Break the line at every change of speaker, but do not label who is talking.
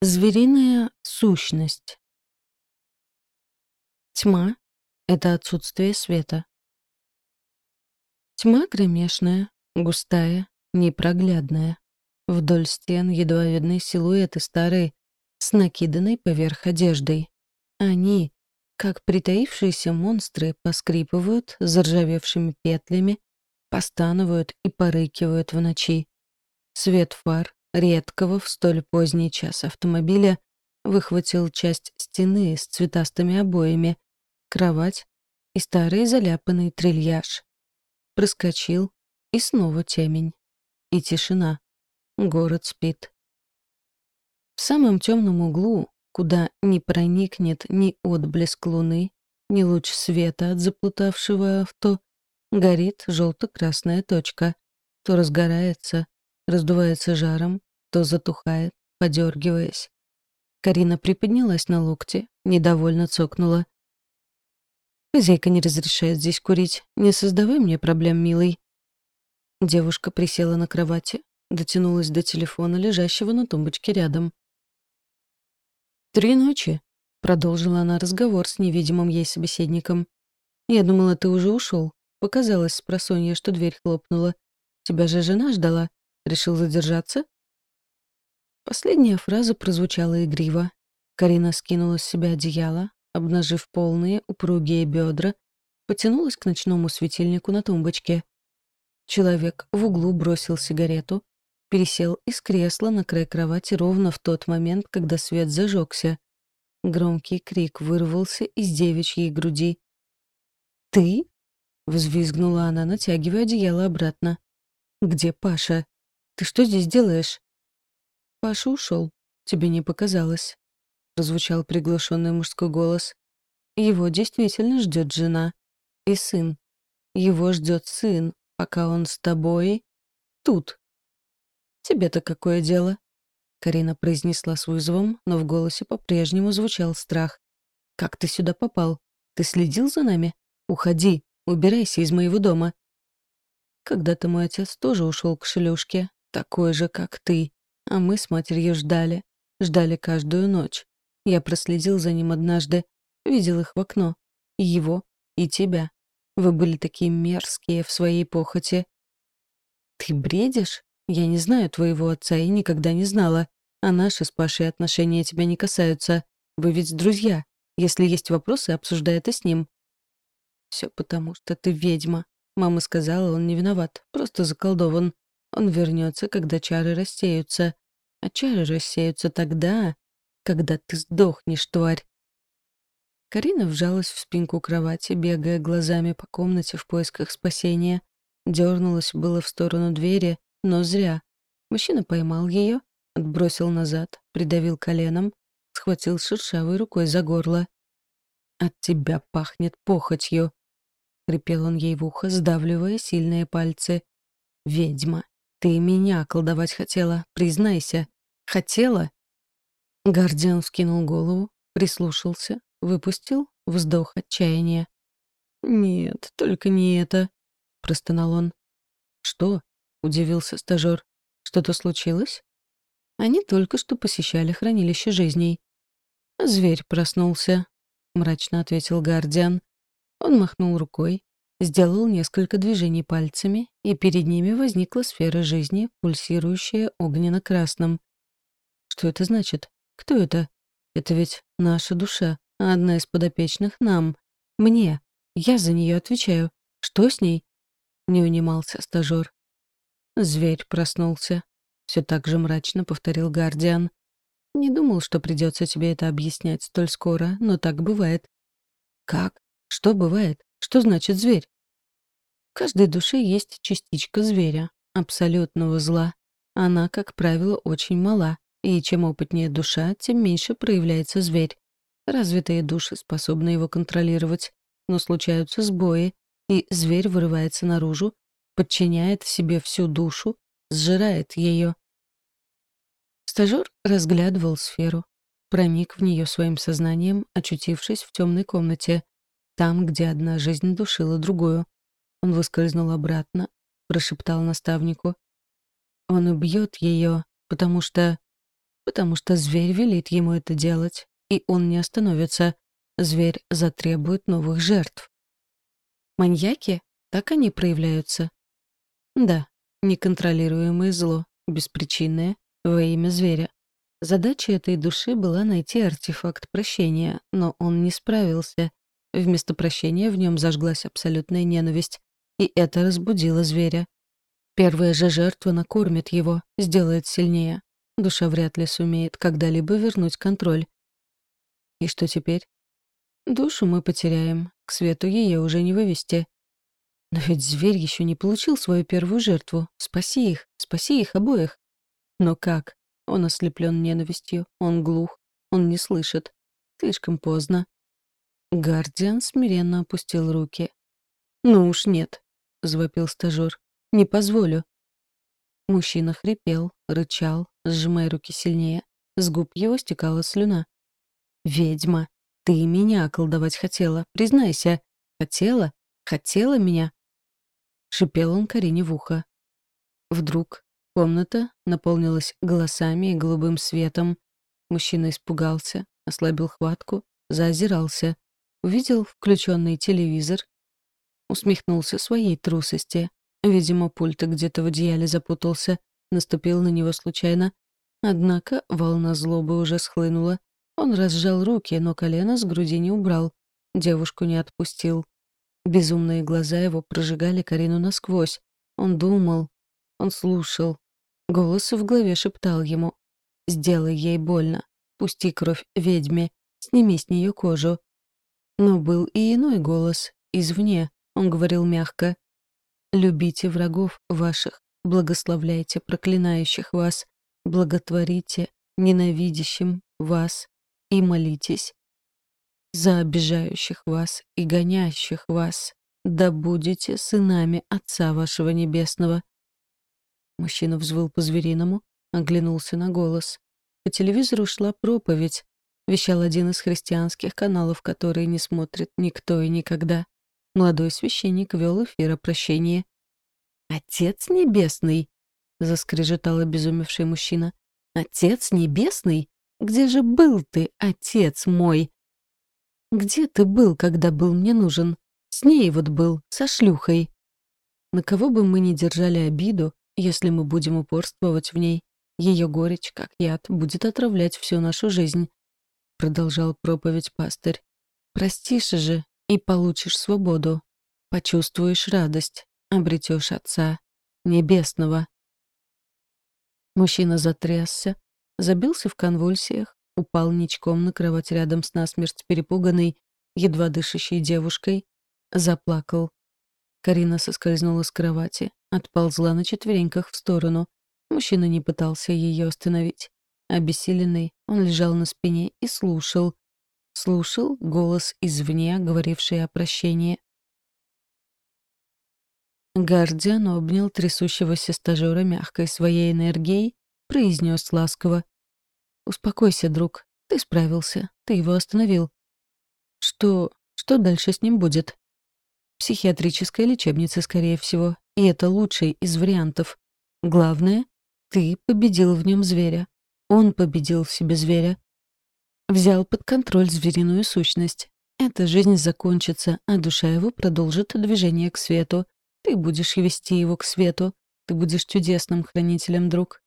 Звериная сущность. Тьма — это отсутствие света. Тьма кромешная, густая, непроглядная. Вдоль стен едва видны силуэты старые, с накиданной поверх одеждой. Они, как притаившиеся монстры, поскрипывают заржавевшими петлями, постанывают и порыкивают в ночи. Свет фар редкого в столь поздний час автомобиля выхватил часть стены с цветастыми обоями, кровать и старый заляпанный трильяж. Проскочил, и снова темень. И тишина. Город спит. В самом темном углу, куда не проникнет ни отблеск луны, ни луч света от заплутавшего авто, горит желто-красная точка. То разгорается, раздувается жаром, то затухает, подергиваясь. Карина приподнялась на локте, недовольно цокнула. «Хозяйка не разрешает здесь курить. Не создавай мне проблем, милый». Девушка присела на кровати, дотянулась до телефона, лежащего на тумбочке рядом. «Три ночи», — продолжила она разговор с невидимым ей собеседником. «Я думала, ты уже ушел. Показалось с просонья, что дверь хлопнула. Тебя же жена ждала. Решил задержаться?» Последняя фраза прозвучала игриво. Карина скинула с себя одеяло, обнажив полные упругие бедра, потянулась к ночному светильнику на тумбочке. Человек в углу бросил сигарету, пересел из кресла на край кровати ровно в тот момент, когда свет зажегся. Громкий крик вырвался из девичьей груди. «Ты?» — взвизгнула она, натягивая одеяло обратно. «Где Паша? Ты что здесь делаешь?» «Паша ушел. Тебе не показалось», — прозвучал приглашенный мужской голос. «Его действительно ждет жена. И сын. Его ждет сын, пока он с тобой... тут». «Тебе-то какое дело?» Карина произнесла с вызовом, но в голосе по-прежнему звучал страх. «Как ты сюда попал? Ты следил за нами? Уходи, убирайся из моего дома». Когда-то мой отец тоже ушел к шлюшке, такой же, как ты. А мы с матерью ждали. Ждали каждую ночь. Я проследил за ним однажды. Видел их в окно. И его, и тебя. Вы были такие мерзкие в своей похоти. Ты бредишь? Я не знаю твоего отца и никогда не знала. А наши с Пашей отношения тебя не касаются. Вы ведь друзья. Если есть вопросы, обсуждай это с ним. Все потому, что ты ведьма. Мама сказала, он не виноват, просто заколдован. Он вернется, когда чары рассеются. А чары рассеются тогда, когда ты сдохнешь, тварь. Карина вжалась в спинку кровати, бегая глазами по комнате в поисках спасения. Дернулась было в сторону двери, но зря. Мужчина поймал ее, отбросил назад, придавил коленом, схватил шершавой рукой за горло. «От тебя пахнет похотью», — хрипел он ей в ухо, сдавливая сильные пальцы. «Ведьма, «Ты меня колдовать хотела, признайся. Хотела?» Гардиан вскинул голову, прислушался, выпустил вздох отчаяния. «Нет, только не это», — простонал он. «Что?» — удивился стажёр. «Что-то случилось?» Они только что посещали хранилище жизней. «Зверь проснулся», — мрачно ответил Гардиан. Он махнул рукой, Сделал несколько движений пальцами, и перед ними возникла сфера жизни, пульсирующая огненно-красным. Что это значит? Кто это? Это ведь наша душа, одна из подопечных нам. Мне. Я за нее отвечаю. Что с ней? Не унимался стажёр. Зверь проснулся. Все так же мрачно повторил Гардиан. Не думал, что придется тебе это объяснять столь скоро, но так бывает. Как? Что бывает? Что значит зверь? В каждой душе есть частичка зверя, абсолютного зла. Она, как правило, очень мала, и чем опытнее душа, тем меньше проявляется зверь. Развитые души способны его контролировать, но случаются сбои, и зверь вырывается наружу, подчиняет себе всю душу, сжирает ее. Стажер разглядывал сферу, проник в нее своим сознанием, очутившись в темной комнате, там, где одна жизнь душила другую. Он выскользнул обратно, прошептал наставнику. Он убьет ее, потому что... потому что зверь велит ему это делать, и он не остановится. Зверь затребует новых жертв. Маньяки? Так они проявляются. Да, неконтролируемое зло, беспричинное, во имя зверя. Задача этой души была найти артефакт прощения, но он не справился. Вместо прощения в нем зажглась абсолютная ненависть, и это разбудило зверя. Первая же жертва накормит его, сделает сильнее. Душа вряд ли сумеет когда-либо вернуть контроль. И что теперь? Душу мы потеряем, к свету ее уже не вывести. Но ведь зверь еще не получил свою первую жертву. Спаси их, спаси их обоих. Но как? Он ослеплен ненавистью, он глух, он не слышит. Слишком поздно. Гардиан смиренно опустил руки. «Ну уж нет», — завопил стажёр. «Не позволю». Мужчина хрипел, рычал, сжимая руки сильнее. С губ его стекала слюна. «Ведьма, ты меня околдовать хотела, признайся. Хотела? Хотела меня?» Шипел он Карине в ухо. Вдруг Комната наполнилась голосами и голубым светом. Мужчина испугался, ослабил хватку, заозирался. Увидел включенный телевизор. Усмехнулся своей трусости. Видимо, пульт где-то в одеяле запутался. Наступил на него случайно. Однако волна злобы уже схлынула. Он разжал руки, но колено с груди не убрал. Девушку не отпустил. Безумные глаза его прожигали Карину насквозь. Он думал, он слушал, Голос в голове шептал ему. «Сделай ей больно. Пусти кровь ведьме. Сними с нее кожу». Но был и иной голос, извне. Он говорил мягко. «Любите врагов ваших, благословляйте проклинающих вас, благотворите ненавидящим вас и молитесь за обижающих вас и гонящих вас, да будете сынами Отца вашего Небесного. Мужчина взвыл по-звериному, оглянулся на голос. По телевизору шла проповедь. Вещал один из христианских каналов, которые не смотрит никто и никогда. Молодой священник вел эфир о прощении. «Отец небесный!» — заскрежетал обезумевший мужчина. «Отец небесный? Где же был ты, отец мой?» «Где ты был, когда был мне нужен? С ней вот был, со шлюхой». На кого бы мы ни держали обиду, если мы будем упорствовать в ней, ее горечь, как яд, будет отравлять всю нашу жизнь. Продолжал проповедь пастырь. Простишь же и получишь свободу. Почувствуешь радость, обретешь Отца Небесного. Мужчина затрясся, забился в конвульсиях, упал ничком на кровать рядом с насмерть перепуганной, едва дышащей девушкой, заплакал. Карина соскользнула с кровати, отползла на четвереньках в сторону. Мужчина не пытался ее остановить. Обессиленный, он лежал на спине и слушал. Слушал голос извне, говоривший о прощении. Гардиан обнял трясущегося стажера мягкой своей энергией, произнес ласково. «Успокойся, друг. Ты справился. Ты его остановил. Что... что дальше с ним будет?» Психиатрическая лечебница, скорее всего. И это лучший из вариантов. Главное, ты победил в нем зверя. Он победил в себе зверя. Взял под контроль звериную сущность. Эта жизнь закончится, а душа его продолжит движение к свету. Ты будешь вести его к свету. Ты будешь чудесным хранителем, друг.